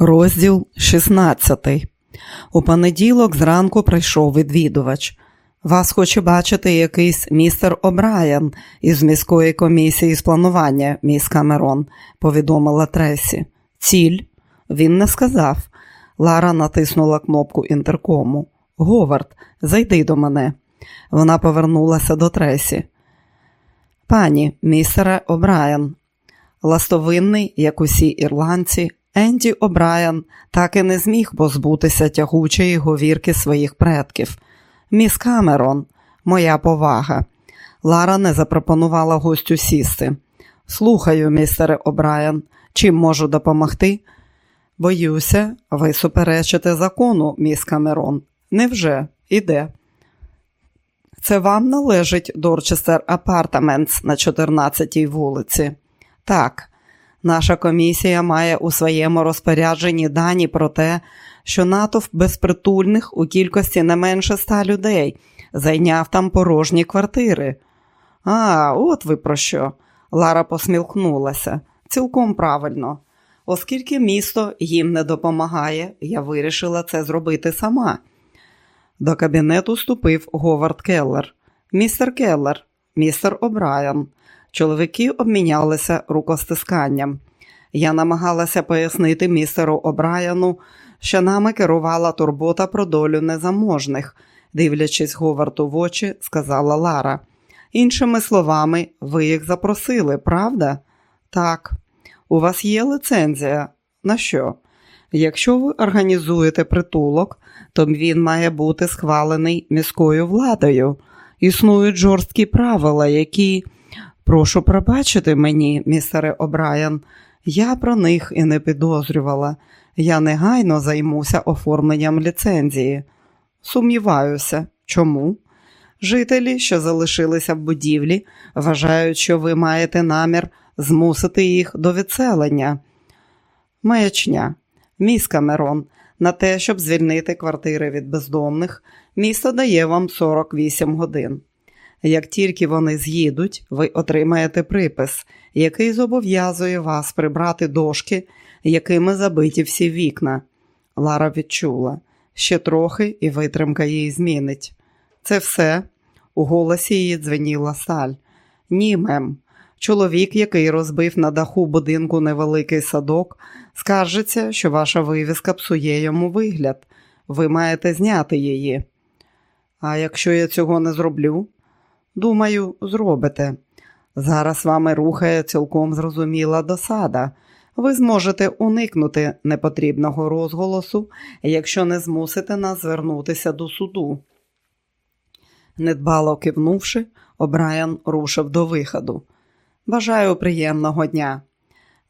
Розділ 16. У понеділок зранку прийшов відвідувач. Вас хоче бачити якийсь містер О'Брайен із міської комісії з планування, міс Камерон, повідомила Тресі. Ціль? Він не сказав. Лара натиснула кнопку інтеркому. Говард, зайди до мене. Вона повернулася до Тресі. Пані, містере О'Брайен. Ластовинний, як усі ірландці, Енді О'Брайен так і не зміг позбутися тягучої говірки своїх предків. Міс Камерон, моя повага. Лара не запропонувала гостю сісти. Слухаю, містере О'Брайен, чим можу допомогти? Боюся, ви суперечите закону, міс Камерон. Невже? Іде. Це вам належить Дорчестер Апартаментс на 14-й вулиці. Так, Наша комісія має у своєму розпорядженні дані про те, що натовп безпритульних у кількості не менше ста людей зайняв там порожні квартири. А, от ви про що? Лара посмілкнулася. Цілком правильно. Оскільки місто їм не допомагає, я вирішила це зробити сама. До кабінету ступив Говард Келлер. Містер Келлер, містер О'Брайен. Чоловіки обмінялися рукостисканням. Я намагалася пояснити містеру О'Брайану, що нами керувала турбота про долю незаможних, дивлячись Говарту в очі, сказала Лара. Іншими словами, ви їх запросили, правда? Так. У вас є лицензія? На що? Якщо ви організуєте притулок, то він має бути схвалений міською владою. Існують жорсткі правила, які. Прошу пробачити мені, містере О'Брайен, я про них і не підозрювала. Я негайно займуся оформленням ліцензії. Сумніваюся, чому? Жителі, що залишилися в будівлі, вважають, що ви маєте намір змусити їх до відселення. Маячня, міс Камерон, на те, щоб звільнити квартири від бездомних, місто дає вам 48 годин. Як тільки вони з'їдуть, ви отримаєте припис, який зобов'язує вас прибрати дошки, якими забиті всі вікна. Лара відчула ще трохи, і витримка її змінить. Це все. У голосі її дзвеніла сталь. Ні, мем. Чоловік, який розбив на даху будинку невеликий садок, скаржиться, що ваша вивіска псує йому вигляд. Ви маєте зняти її. А якщо я цього не зроблю? Думаю, зробите. Зараз вами рухає цілком зрозуміла досада. Ви зможете уникнути непотрібного розголосу, якщо не змусите нас звернутися до суду. Недбало кивнувши, Обраян рушив до виходу. Бажаю приємного дня.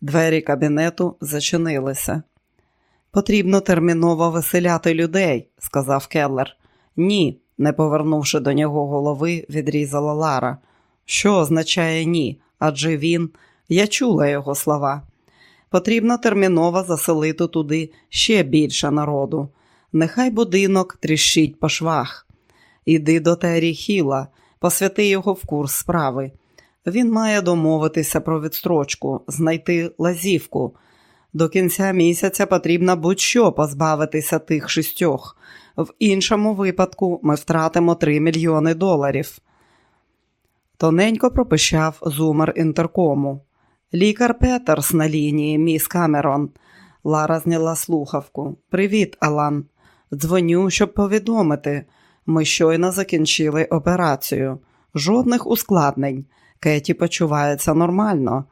Двері кабінету зачинилися. Потрібно терміново веселяти людей, сказав Келлер. Ні, не повернувши до нього голови, відрізала Лара. Що означає ні? Адже він, я чула його слова. Потрібно терміново заселити туди ще більше народу. Нехай будинок тріщить по швах. Іди до Террі Хіла, посвяти його в курс справи. Він має домовитися про відстрочку, знайти лазівку. До кінця місяця потрібно будь-що позбавитися тих шістьох. В іншому випадку ми втратимо 3 мільйони доларів. Тоненько пропищав зумер інтеркому. Лікар Петерс на лінії, міс Камерон. Лара зняла слухавку. Привіт, Алан. Дзвоню, щоб повідомити. Ми щойно закінчили операцію. Жодних ускладнень. Кеті почувається нормально.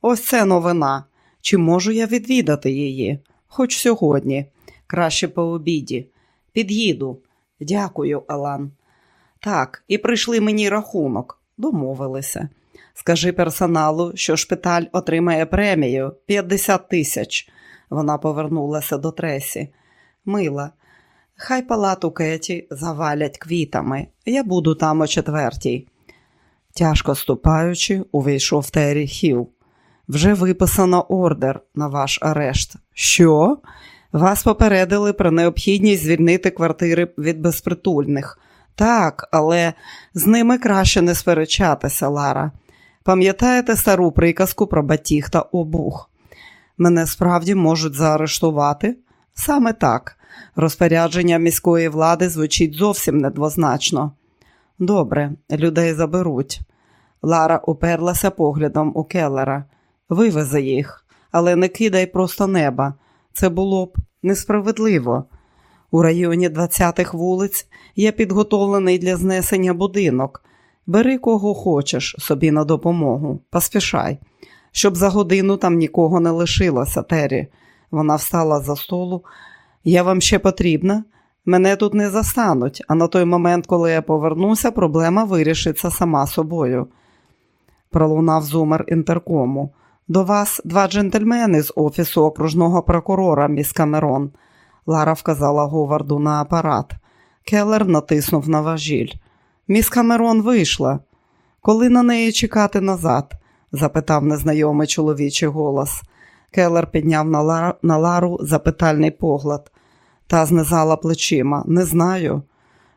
Ось це новина. Чи можу я відвідати її? Хоч сьогодні, краще по обіді. Під'їду. Дякую, Алан. Так, і прийшли мені рахунок. Домовилися. Скажи персоналу, що шпиталь отримає премію 50 тисяч. Вона повернулася до тресі. Мила, хай палату Кеті завалять квітами. Я буду там о четвертій. Тяжко ступаючи, увійшов Террі Хіл. Вже виписано ордер на ваш арешт. Що? Вас попередили про необхідність звільнити квартири від безпритульних. Так, але з ними краще не сперечатися, Лара. Пам'ятаєте стару приказку про батіг та обух? Мене справді можуть заарештувати? Саме так. Розпорядження міської влади звучить зовсім недвозначно. Добре, людей заберуть. Лара уперлася поглядом у Келлера. Вивези їх, але не кидай просто неба. Це було б несправедливо. У районі 20-х вулиць є підготовлений для знесення будинок. Бери кого хочеш собі на допомогу, поспішай, щоб за годину там нікого не лишилося, Террі. Вона встала за столу. Я вам ще потрібна? Мене тут не застануть, а на той момент, коли я повернуся, проблема вирішиться сама собою. Пролунав зумер інтеркому. До вас два джентльмени з офісу окружного прокурора, міс Камерон. Лара вказала Говарду на апарат. Келлер натиснув на важіль. Міс Камерон вийшла. Коли на неї чекати назад? запитав незнайомий чоловічий голос. Келлер підняв на, Лар... на Лару запитальний погляд та знизала плечима. Не знаю.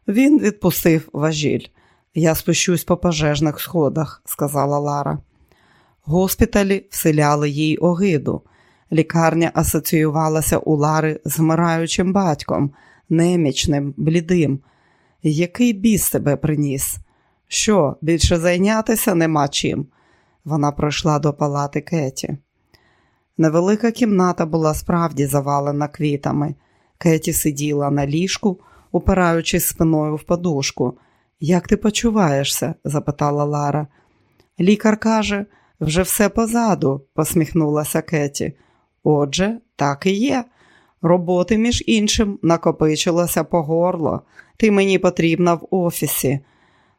Він відпустив важіль. Я спущусь по пожежних сходах, сказала Лара. Госпіталі вселяли їй огиду. Лікарня асоціювалася у Лари з вмираючим батьком, немічним, блідим. Який біс тебе приніс? Що, більше зайнятися нема чим? Вона пройшла до палати Кеті. Невелика кімната була справді завалена квітами. Кеті сиділа на ліжку, упираючись спиною в подушку. Як ти почуваєшся? запитала Лара. Лікар каже, вже все позаду, посміхнулася Кеті. Отже, так і є. Роботи, між іншим, накопичилося по горло. Ти мені потрібна в офісі.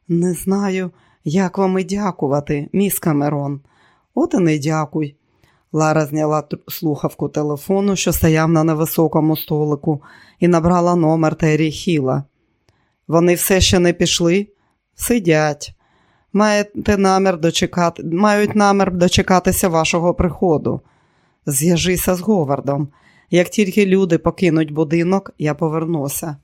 Не знаю, як вам і дякувати, міс Камерон. От і не дякуй. Лара зняла слухавку телефону, що стояв на невисокому столику, і набрала номер Террі Хіла. Вони все ще не пішли? Сидять. Маєте намір дочекати... Мають намір дочекатися вашого приходу. Зв'яжися з Говардом. Як тільки люди покинуть будинок, я повернуся.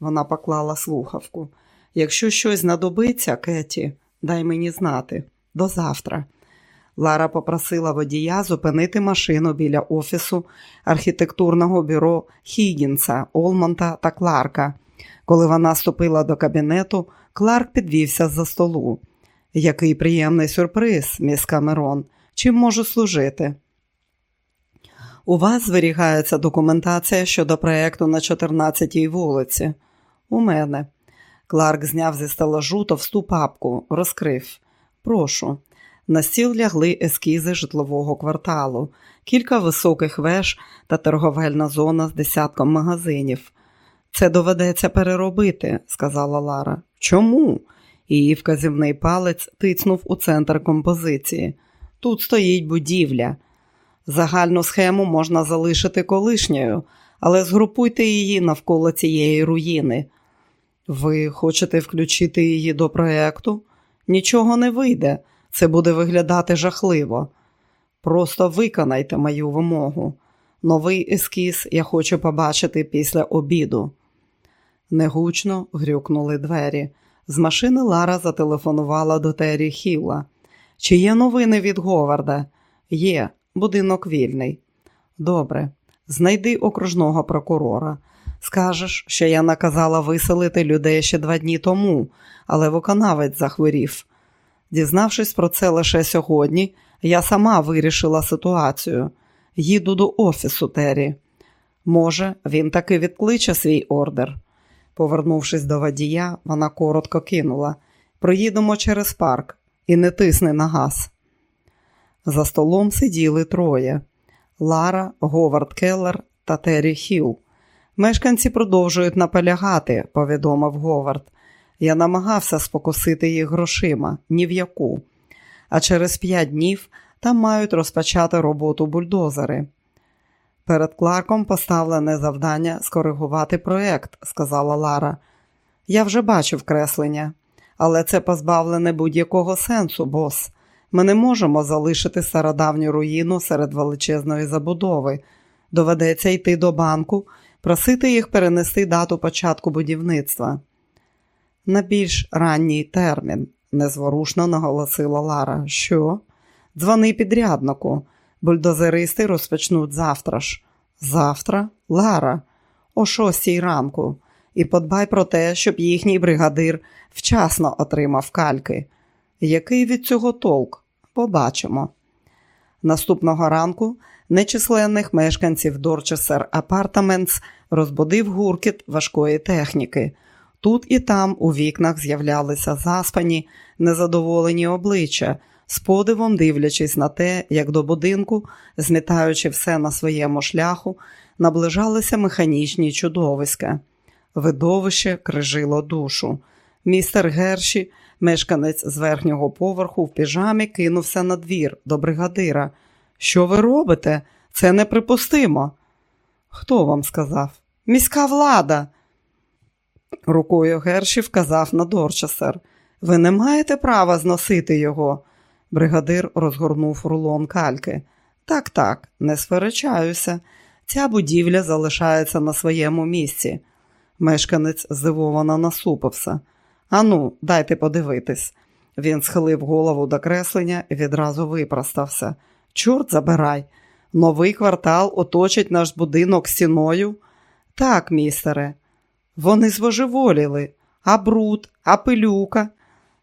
Вона поклала слухавку. Якщо щось знадобиться, Кеті, дай мені знати. До завтра. Лара попросила водія зупинити машину біля офісу архітектурного бюро Хігінса, Олмонта та Кларка. Коли вона ступила до кабінету, Кларк підвівся за столу. Який приємний сюрприз, міс Камерон. Чим можу служити? У вас зберігається документація щодо проєкту на 14-й вулиці. У мене. Кларк зняв зі стелажу товсту папку, розкрив. Прошу. На стіл лягли ескізи житлового кварталу, кілька високих веж та торговельна зона з десятком магазинів. Це доведеться переробити, сказала Лара. Чому? Її вказівний палець тицнув у центр композиції. Тут стоїть будівля. Загальну схему можна залишити колишньою, але згрупуйте її навколо цієї руїни. Ви хочете включити її до проекту? Нічого не вийде. Це буде виглядати жахливо. Просто виконайте мою вимогу. Новий ескіз я хочу побачити після обіду. Негучно грюкнули двері. З машини Лара зателефонувала до Террі Хіла. Чи є новини від Говарда? Є, будинок вільний. Добре, знайди окружного прокурора. Скажеш, що я наказала виселити людей ще два дні тому, але виконавець захворів. Дізнавшись про це лише сьогодні, я сама вирішила ситуацію. Їду до офісу Террі. Може, він таки відкличе свій ордер. Повернувшись до водія, вона коротко кинула проїдемо через парк і не тисни на газ. За столом сиділи троє Лара, Говард Келлер та Террі Хіл. Мешканці продовжують наполягати, повідомив Говард. Я намагався спокусити їх грошима, ні в яку. А через п'ять днів там мають розпочати роботу бульдозери. Перед Кларком поставлене завдання скоригувати проєкт, сказала Лара. Я вже бачив креслення, але це позбавлене будь-якого сенсу, бос. Ми не можемо залишити стародавню руїну серед величезної забудови. Доведеться йти до банку, просити їх перенести дату початку будівництва. На більш ранній термін, незворушно наголосила Лара. Що? Дзвони підряднику. Бульдозеристи розпочнуть завтра ж. Завтра, Лара, о шостій ранку, і подбай про те, щоб їхній бригадир вчасно отримав кальки. Який від цього толк? Побачимо. Наступного ранку нечисленних мешканців Дорчесер Апартаментс розбудив гуркіт важкої техніки. Тут і там у вікнах з'являлися заспані, незадоволені обличчя, з подивом дивлячись на те, як до будинку, змітаючи все на своєму шляху, наближалися механічні чудовиська. Видовище крижило душу. Містер Герші, мешканець з верхнього поверху в піжамі, кинувся на двір до бригадира. Що ви робите? Це неприпустимо. Хто вам сказав? Міська влада. Рукою Герші вказав на Дорчасер. Ви не маєте права зносити його. Бригадир розгорнув рулон кальки. Так, так, не сперечаюся. Ця будівля залишається на своєму місці. Мешканець здивовано насупився. Ану, дайте подивитись. Він схилив голову до креслення і відразу випростався. Чорт забирай. Новий квартал оточить наш будинок стіною? Так, містере. Вони збожеволіли, а бруд, а пилюка.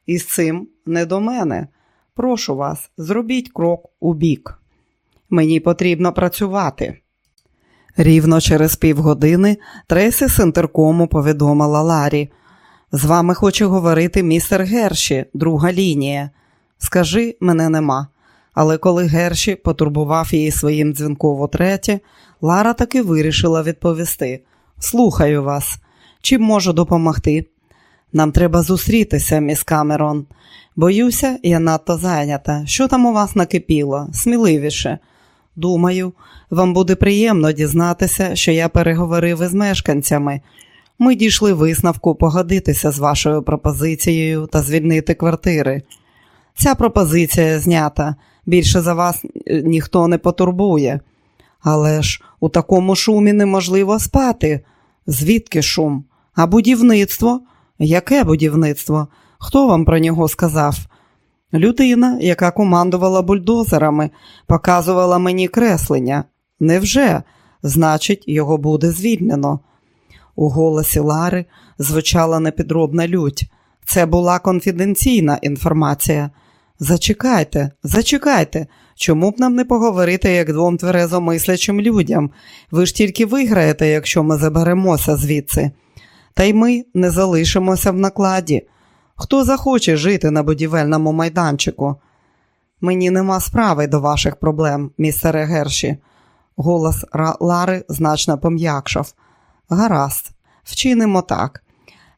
І з цим не до мене. Прошу вас, зробіть крок у бік. Мені потрібно працювати. Рівно через півгодини Тресі з інтеркому повідомила Ларі. З вами хоче говорити містер Герші, друга лінія. Скажи, мене нема. Але коли Герші потурбував її своїм дзвінком утретє, Лара таки вирішила відповісти: Слухаю вас, чим можу допомогти? Нам треба зустрітися, міс Камерон. Боюся, я надто зайнята. Що там у вас накипіло? Сміливіше. Думаю, вам буде приємно дізнатися, що я переговорив із мешканцями. Ми дійшли висновку погодитися з вашою пропозицією та звільнити квартири. Ця пропозиція знята. Більше за вас е, ніхто не потурбує. Але ж у такому шумі неможливо спати. Звідки шум? А будівництво? Яке будівництво? Хто вам про нього сказав? Людина, яка командувала бульдозерами, показувала мені креслення. Невже? Значить, його буде звільнено. У голосі Лари звучала непідробна лють. Це була конфіденційна інформація. Зачекайте, зачекайте, чому б нам не поговорити як двом тверезомислячим людям? Ви ж тільки виграєте, якщо ми заберемося звідси. Та й ми не залишимося в накладі. Хто захоче жити на будівельному майданчику? Мені нема справи до ваших проблем, містере Герші. Голос Лари значно пом'якшав. Гаразд, вчинимо так.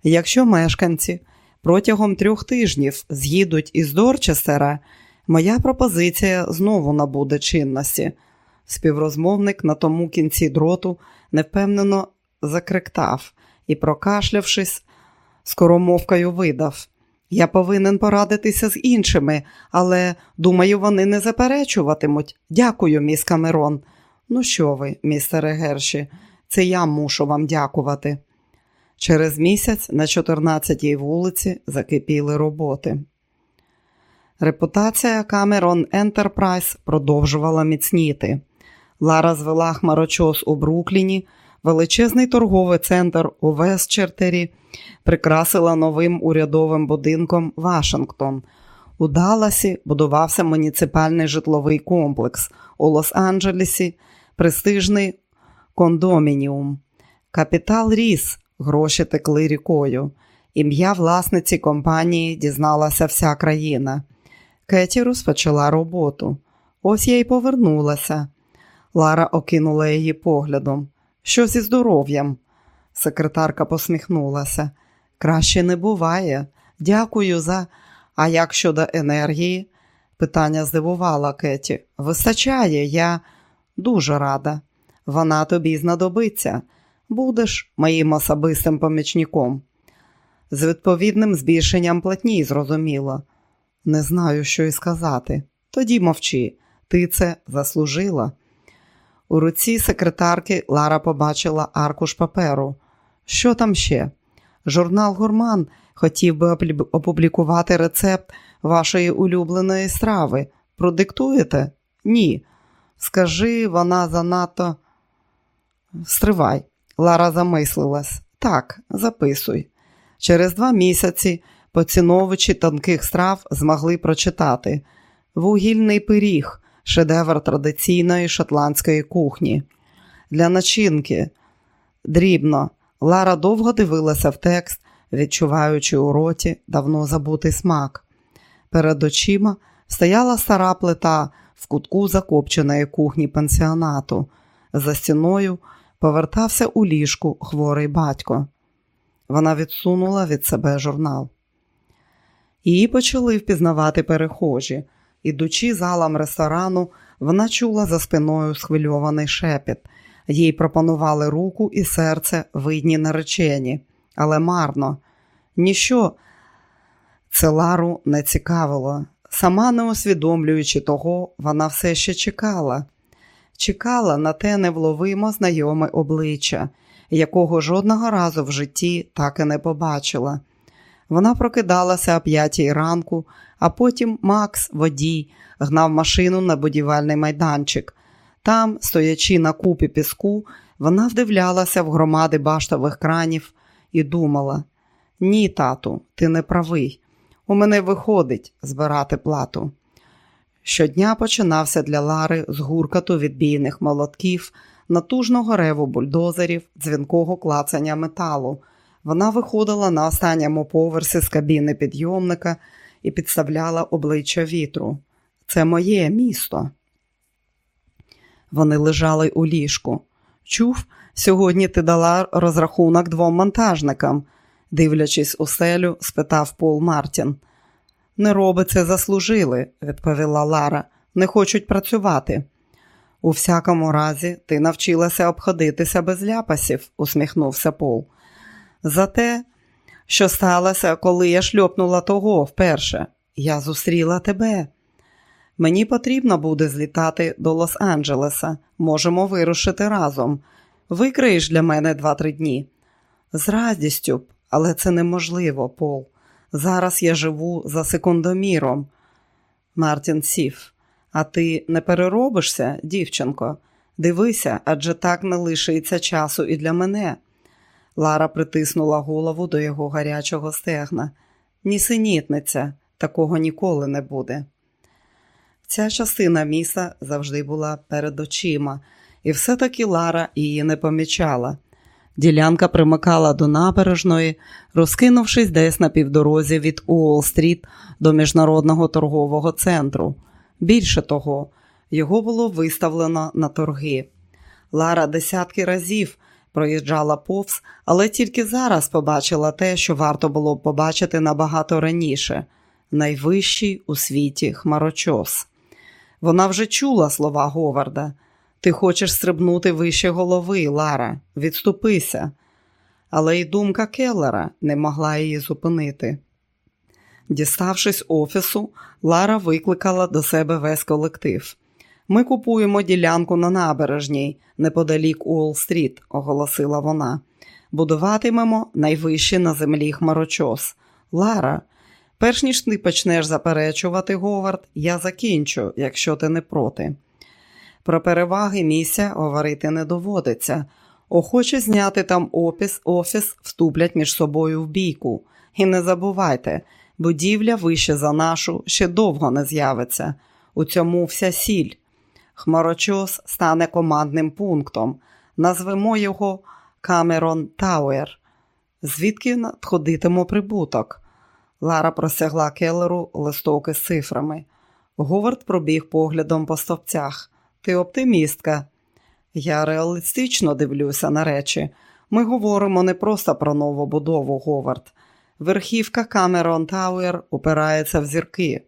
Якщо мешканці протягом трьох тижнів з'їдуть із Дорчестера, моя пропозиція знову набуде чинності. Співрозмовник на тому кінці дроту невпевнено закриктав і, прокашлявшись, скоромовкою видав. Я повинен порадитися з іншими, але, думаю, вони не заперечуватимуть. Дякую, міс Камерон. Ну що ви, містере Герші, це я мушу вам дякувати. Через місяць на 14-й вулиці закипіли роботи. Репутація Камерон Ентерпрайз продовжувала міцніти. Лара звела хмарочос у Брукліні, величезний торговий центр у Вестчертері прикрасила новим урядовим будинком Вашингтон. У Далласі будувався муніципальний житловий комплекс, у Лос-Анджелесі престижний кондомініум. Капітал ріс, гроші текли рікою. Ім'я власниці компанії дізналася вся країна. Кеті розпочала роботу. Ось я й повернулася. Лара окинула її поглядом. Що зі здоров'ям? Секретарка посміхнулася. Краще не буває. Дякую за. А як щодо енергії? Питання здивувала Кеті. Вистачає, я дуже рада. Вона тобі знадобиться. Будеш моїм особистим помічником. З відповідним збільшенням платні, зрозуміло. Не знаю, що й сказати. Тоді мовчи, ти це заслужила. У руці секретарки Лара побачила аркуш паперу. Що там ще? Журнал Гурман хотів би опублікувати рецепт вашої улюбленої страви. Продиктуєте? Ні. Скажи, вона занадто. Стривай. Лара замислилась. Так, записуй. Через два місяці поціновичі тонких страв змогли прочитати вугільний пиріг, шедевр традиційної шотландської кухні. Для начинки. Дрібно. Лара довго дивилася в текст, відчуваючи у роті давно забутий смак. Перед очима стояла стара плита в кутку закопченої кухні пансіонату. За стіною повертався у ліжку хворий батько. Вона відсунула від себе журнал. Її почали впізнавати перехожі. Ідучи залам ресторану, вона чула за спиною схвильований шепіт. Їй пропонували руку і серце видні наречені, але марно. Ніщо це Лару не цікавило. Сама не усвідомлюючи того, вона все ще чекала. Чекала на те невловимо знайоме обличчя, якого жодного разу в житті так і не побачила. Вона прокидалася о п'ятій ранку, а потім Макс, водій, гнав машину на будівельний майданчик. Там, стоячи на купі піску, вона вдивлялася в громади баштових кранів і думала: ні, тату, ти не правий. У мене виходить збирати плату. Щодня починався для Лари з гуркату відбійних молотків, натужного реву бульдозерів, дзвінкого клацання металу. Вона виходила на останньому поверсі з кабіни підйомника і підставляла обличчя вітру. Це моє місто. Вони лежали у ліжку. Чув, сьогодні ти дала розрахунок двом монтажникам, дивлячись у селю, спитав Пол Мартін. Не роби це заслужили, відповіла Лара. Не хочуть працювати. У всякому разі, ти навчилася обходитися без ляпасів, усміхнувся Пол. За те, що сталося, коли я шльопнула того вперше, я зустріла тебе. Мені потрібно буде злітати до Лос-Анджелеса. Можемо вирушити разом. Викриєш для мене два-три дні. З радістю, але це неможливо, Пол. Зараз я живу за секундоміром. Мартін сів. А ти не переробишся, дівчинко? Дивися, адже так не лишиться часу і для мене. Лара притиснула голову до його гарячого стегна. Нісенітниця, такого ніколи не буде. Ця частина міста завжди була перед очима, і все-таки Лара її не помічала. Ділянка примикала до набережної, розкинувшись десь на півдорозі від Уолл-стріт до міжнародного торгового центру. Більше того, його було виставлено на торги. Лара десятки разів проїжджала повз, але тільки зараз побачила те, що варто було б побачити набагато раніше найвищий у світі хмарочос. Вона вже чула слова Говарда. Ти хочеш стрибнути вище голови, Лара, відступися. Але й думка Келлера не могла її зупинити. Діставшись офісу, Лара викликала до себе весь колектив. Ми купуємо ділянку на набережній, неподалік Уолл-стріт, оголосила вона. Будуватимемо найвищий на землі хмарочос. Лара, перш ніж ти почнеш заперечувати, Говард, я закінчу, якщо ти не проти. Про переваги місця говорити не доводиться. Охоче зняти там опис, офіс вступлять між собою в бійку. І не забувайте, будівля вище за нашу ще довго не з'явиться. У цьому вся сіль. Хмарочос стане командним пунктом. Назвемо його Камерон Тауер. Звідки надходитиме прибуток? Лара простягла Келлеру листовки з цифрами. Говард пробіг поглядом по стовпцях. Ти оптимістка. Я реалістично дивлюся на речі. Ми говоримо не просто про нову будову, Говард. Верхівка Камерон Тауер упирається в зірки.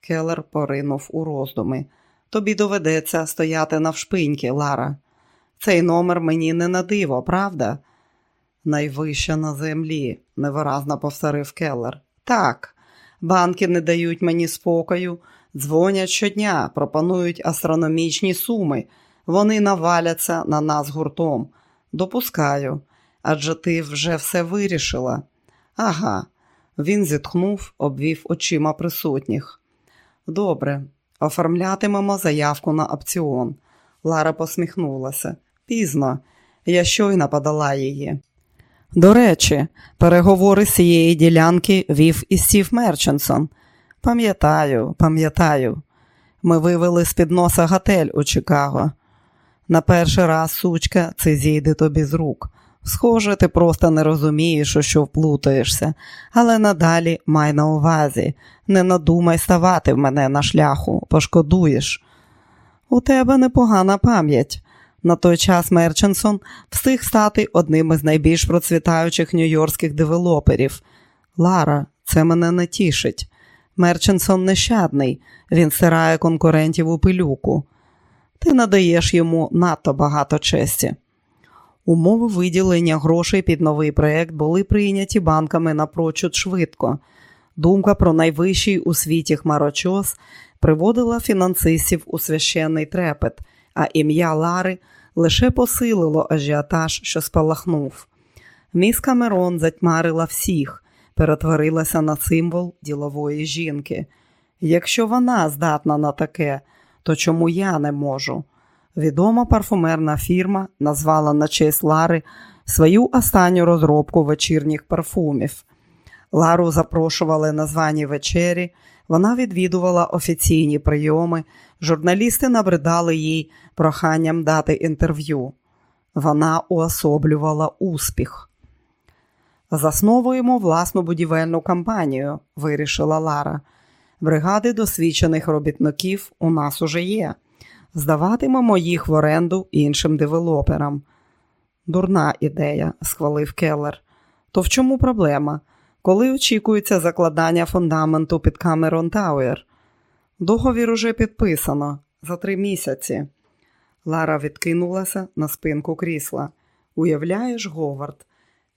Келлер поринув у роздуми. Тобі доведеться стояти навшпиньки, Лара. Цей номер мені не на диво, правда? Найвище на землі, невиразно повторив Келлер. Так, банки не дають мені спокою, дзвонять щодня, пропонують астрономічні суми. Вони наваляться на нас гуртом. Допускаю, адже ти вже все вирішила. Ага, він зітхнув, обвів очима присутніх. Добре, Оформлятимемо заявку на опціон. Лара посміхнулася. Пізно, я щойно подала її. До речі, переговори з цієї ділянки вів і Стів Мерченсон. Пам'ятаю, пам'ятаю. Ми вивели з-під носа готель у Чикаго. На перший раз, сучка, це зійде тобі з рук. Схоже, ти просто не розумієш, у що вплутаєшся, але надалі май на увазі, не надумай ставати в мене на шляху, пошкодуєш. У тебе непогана пам'ять. На той час Мерченсон встиг стати одним із найбільш процвітаючих нью-йоркських девелоперів. Лара, це мене не тішить. Мерченсон нещадний, він стирає конкурентів у пилюку. Ти надаєш йому надто багато честі. Умови виділення грошей під новий проєкт були прийняті банками напрочуд швидко. Думка про найвищий у світі хмарочос приводила фінансистів у священний трепет, а ім'я Лари лише посилило ажіотаж, що спалахнув. Міс Камерон затьмарила всіх, перетворилася на символ ділової жінки. Якщо вона здатна на таке, то чому я не можу? Відома парфумерна фірма назвала на честь Лари свою останню розробку вечірніх парфумів. Лару запрошували на звані вечері, вона відвідувала офіційні прийоми, журналісти набридали їй проханням дати інтерв'ю. Вона уособлювала успіх. Засновуємо власну будівельну компанію, вирішила Лара. Бригади досвідчених робітників у нас уже є. Здаватимемо їх в оренду іншим девелоперам. Дурна ідея, схвалив Келлер. То в чому проблема? Коли очікується закладання фундаменту під Камерон Тауер? Договір уже підписано за три місяці. Лара відкинулася на спинку крісла. Уявляєш, Говард,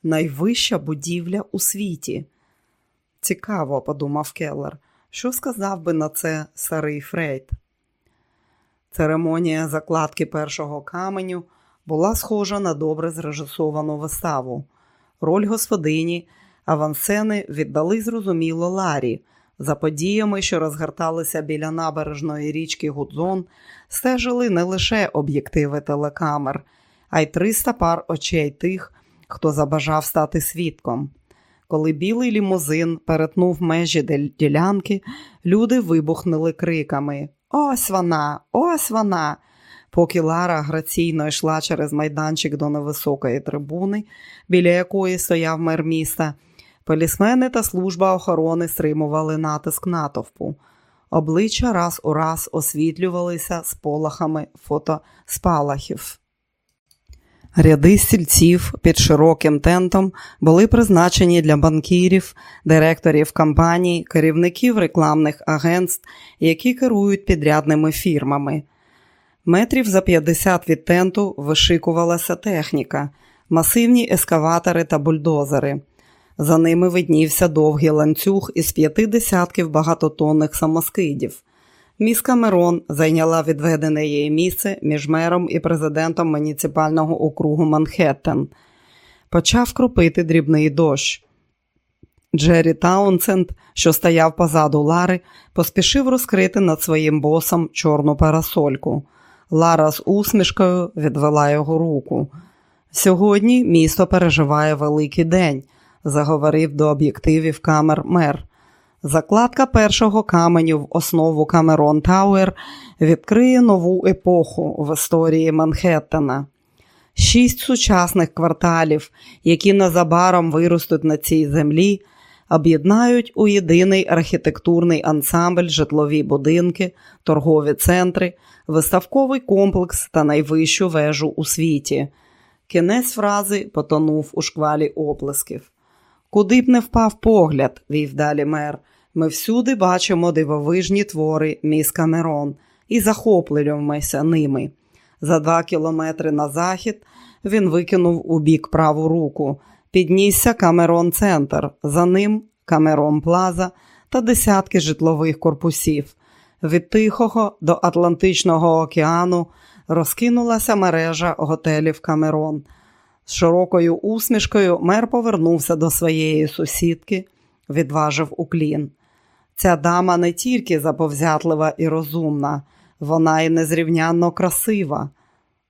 найвища будівля у світі. Цікаво, подумав Келлер, що сказав би на це старий Фрейд. Церемонія закладки першого каменю була схожа на добре зрежисовану виставу. Роль господині авансцени віддали зрозуміло Ларі. За подіями, що розгорталися біля набережної річки Гудзон, стежили не лише об'єктиви телекамер, а й 300 пар очей тих, хто забажав стати свідком. Коли білий лімузин перетнув межі ділянки, люди вибухнули криками Ось вона, ось вона. Поки Лара граційно йшла через майданчик до невисокої трибуни, біля якої стояв мер міста, полісмени та служба охорони стримували натиск натовпу. Обличчя раз у раз освітлювалися сполахами фотоспалахів. Ряди стільців під широким тентом були призначені для банкірів, директорів компаній, керівників рекламних агентств, які керують підрядними фірмами. Метрів за 50 від тенту вишикувалася техніка, масивні ескаватори та бульдозери. За ними виднівся довгий ланцюг із п'яти десятків багатотонних самоскидів. Міс Камерон зайняла відведене їй місце між мером і президентом муніципального округу Манхеттен. Почав кропити дрібний дощ. Джері Таунсенд, що стояв позаду Лари, поспішив розкрити над своїм босом чорну парасольку. Лара з усмішкою відвела його руку. Сьогодні місто переживає великий день, заговорив до об'єктивів камер мер. Закладка першого каменю в основу Камерон Тауер відкриє нову епоху в історії Манхеттена. Шість сучасних кварталів, які незабаром виростуть на цій землі, об'єднають у єдиний архітектурний ансамбль житлові будинки, торгові центри, виставковий комплекс та найвищу вежу у світі. Кінець фрази потонув у шквалі оплесків. Куди б не впав погляд, вів далі мер. Ми всюди бачимо дивовижні твори міс Камерон і захоплюємося ними. За два кілометри на захід він викинув у бік праву руку. Піднісся Камерон Центр, за ним Камерон Плаза та десятки житлових корпусів. Від Тихого до Атлантичного океану розкинулася мережа готелів Камерон. З широкою усмішкою мер повернувся до своєї сусідки, відважив уклін. Ця дама не тільки заповзятлива і розумна, вона й незрівнянно красива.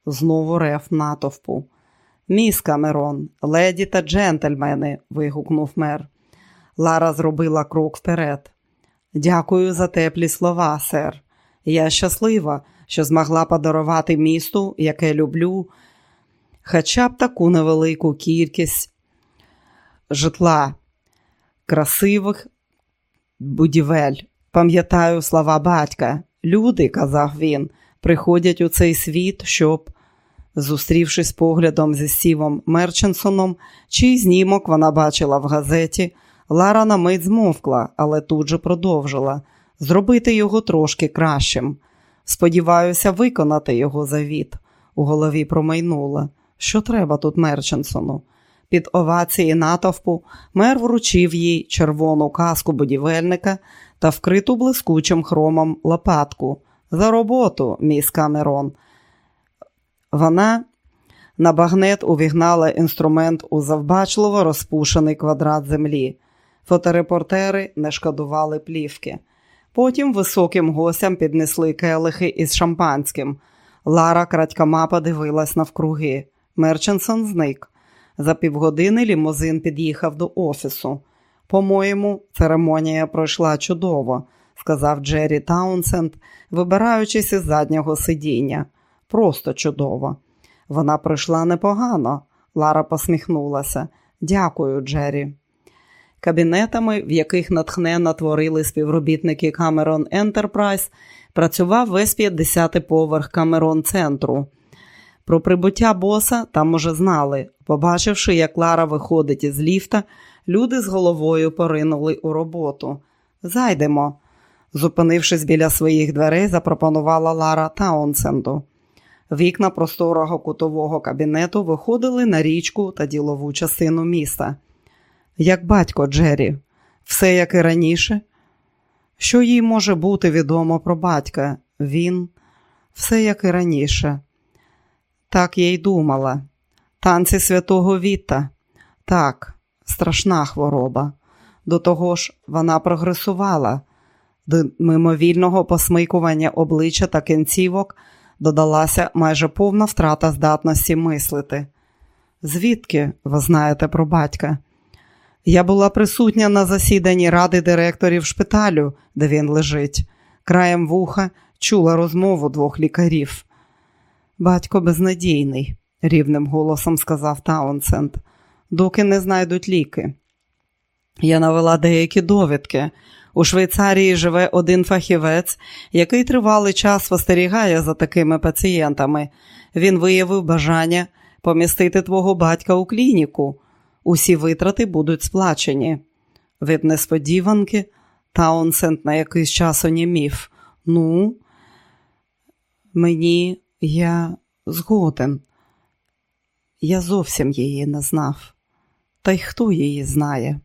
Знову рев натовпу. Міс Камерон, леді та джентльмени, вигукнув мер. Лара зробила крок вперед. Дякую за теплі слова, сер. Я щаслива, що змогла подарувати місту, яке люблю, хоча б таку невелику кількість житла, красивих будівель. Пам'ятаю слова батька. Люди, казав він, приходять у цей світ, щоб, зустрівшись поглядом зі Сівом Мерченсоном, чий знімок вона бачила в газеті, Лара на мить змовкла, але тут же продовжила зробити його трошки кращим. Сподіваюся, виконати його завіт. У голові промайнула. Що треба тут Мерченсону? Під овації натовпу мер вручив їй червону каску будівельника та вкриту блискучим хромом лопатку. За роботу, міс Камерон. Вона на багнет увігнала інструмент у завбачливо розпушений квадрат землі. Фоторепортери не шкодували плівки. Потім високим гостям піднесли келихи із шампанським. Лара крадькома подивилась навкруги. Мерченсон зник. За півгодини лімузин під'їхав до офісу. По-моєму, церемонія пройшла чудово, сказав Джері Таунсенд, вибираючись із заднього сидіння. Просто чудово. Вона пройшла непогано. Лара посміхнулася. Дякую, Джері. Кабінетами, в яких натхненно творили співробітники Камерон Ентерпрайз, працював весь 50-й поверх Камерон центру. Про прибуття боса там уже знали. Побачивши, як Лара виходить із ліфта, люди з головою поринули у роботу. Зайдемо, зупинившись біля своїх дверей, запропонувала Лара Таунсенду. Вікна просторого кутового кабінету виходили на річку та ділову частину міста. Як батько Джері, все як і раніше. Що їй може бути відомо про батька? Він, все як і раніше. Так я й думала. Танці святого Віта. Так, страшна хвороба. До того ж, вона прогресувала. До мимовільного посмикування обличчя та кінцівок додалася майже повна втрата здатності мислити. Звідки ви знаєте про батька? Я була присутня на засіданні ради директорів шпиталю, де він лежить. Краєм вуха чула розмову двох лікарів. Батько безнадійний, рівним голосом сказав Таунсенд, доки не знайдуть ліки. Я навела деякі довідки. У Швейцарії живе один фахівець, який тривалий час спостерігає за такими пацієнтами. Він виявив бажання помістити твого батька у клініку. Усі витрати будуть сплачені. Від несподіванки Таунсенд на якийсь час онімів. Ну, мені я згоден. Я зовсім її не знав. Та й хто її знає?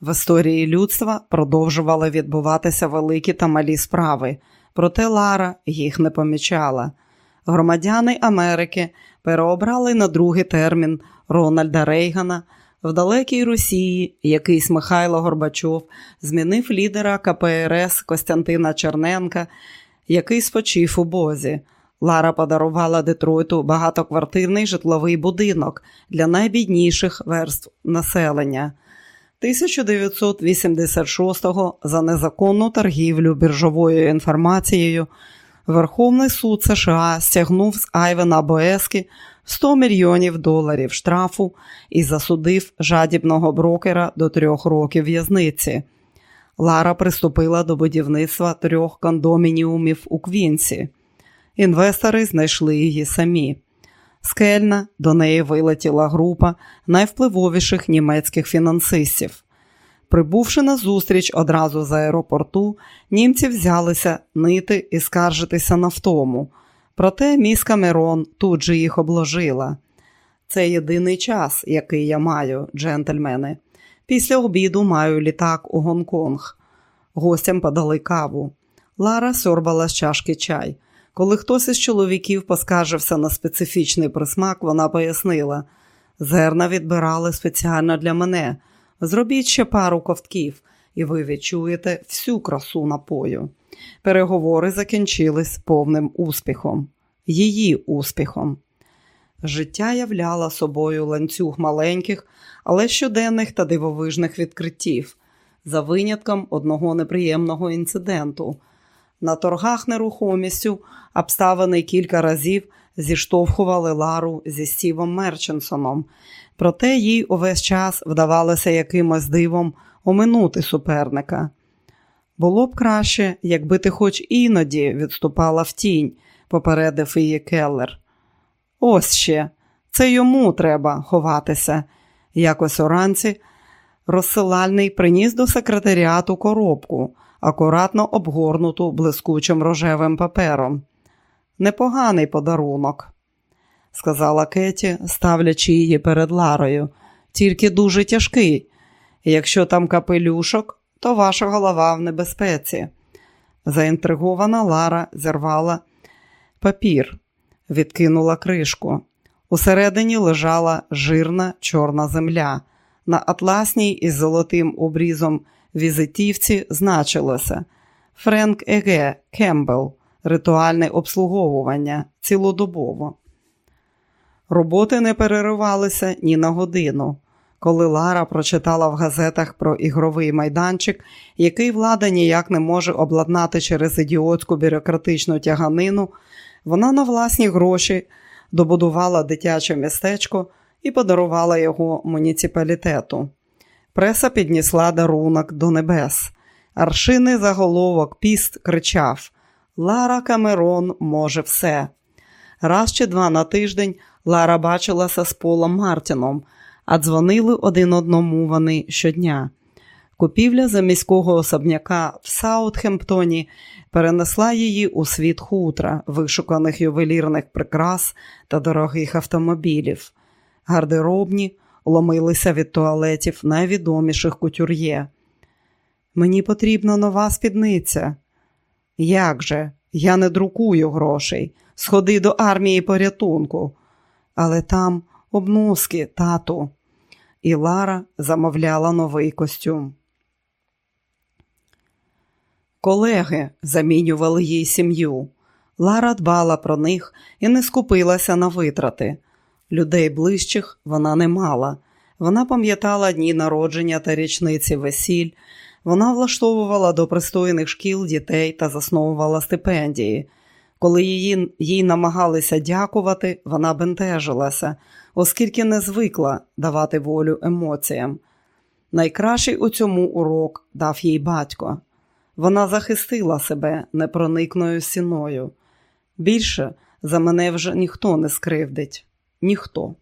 В історії людства продовжували відбуватися великі та малі справи, проте Лара їх не помічала. Громадяни Америки переобрали на другий термін Рональда Рейгана. В далекій Росії якийсь Михайло Горбачов змінив лідера КПРС Костянтина Черненка, який спочив у Бозі. Лара подарувала Детройту багатоквартирний житловий будинок для найбідніших верств населення. 1986-го за незаконну торгівлю біржовою інформацією Верховний суд США стягнув з Айвена Боески 100 мільйонів доларів штрафу і засудив жадібного брокера до трьох років в'язниці. Лара приступила до будівництва трьох кондомініумів у Квінсі. Інвестори знайшли її самі. З Кельна до неї вилетіла група найвпливовіших німецьких фінансистів. Прибувши на зустріч одразу з аеропорту, німці взялися нити і скаржитися на втому. Проте міс Камерон тут же їх обложила. Це єдиний час, який я маю, джентльмени. Після обіду маю літак у Гонконг. Гостям подали каву. Лара сьорбала з чашки чай. Коли хтось із чоловіків поскаржився на специфічний присмак, вона пояснила зерна відбирали спеціально для мене. Зробіть ще пару ковтків, і ви відчуєте всю красу напою. Переговори закінчились повним успіхом, її успіхом. Життя являло собою ланцюг маленьких, але щоденних та дивовижних відкриттів, за винятком одного неприємного інциденту. На торгах нерухомістю обставини кілька разів зіштовхували Лару зі Стівом Мерченсоном, проте їй увесь час вдавалося якимось дивом оминути суперника. Було б краще, якби ти хоч іноді відступала в тінь, попередив її Келлер. Ось ще, це йому треба ховатися. Якось уранці розсилальний приніс до секретаріату коробку, акуратно обгорнуту блискучим рожевим папером. Непоганий подарунок, сказала Кеті, ставлячи її перед Ларою, тільки дуже тяжкий. Якщо там капелюшок, то ваша голова в небезпеці. Заінтригована Лара зірвала папір, відкинула кришку. Усередині лежала жирна чорна земля. На атласній із золотим обрізом візитівці значилося Френк Еге Кембл, ритуальне обслуговування цілодобово. Роботи не переривалися ні на годину. Коли Лара прочитала в газетах про ігровий майданчик, який влада ніяк не може обладнати через ідіотську бюрократичну тяганину, вона на власні гроші добудувала дитяче містечко і подарувала його муніципалітету. Преса піднісла дарунок до небес. Аршиний заголовок піст кричав Лара Камерон може все. Раз чи два на тиждень Лара бачилася з Полом Мартіном, а дзвонили один одному вони щодня. Купівля за міського особняка в Саутхемптоні перенесла її у світ хутра, вишуканих ювелірних прикрас та дорогих автомобілів. Гардеробні ломилися від туалетів найвідоміших кутюр'є. Мені потрібна нова спідниця. Як же? Я не друкую грошей. Сходи до армії порятунку. Але там обноски, тату. І Лара замовляла новий костюм. Колеги замінювали їй сім'ю. Лара дбала про них і не скупилася на витрати. Людей ближчих вона не мала. Вона пам'ятала дні народження та річниці весіль. Вона влаштовувала до пристойних шкіл дітей та засновувала стипендії. Коли її, їй намагалися дякувати, вона бентежилася, оскільки не звикла давати волю емоціям. Найкращий у цьому урок дав їй батько. Вона захистила себе непроникною сіною. Більше за мене вже ніхто не скривдить, ніхто.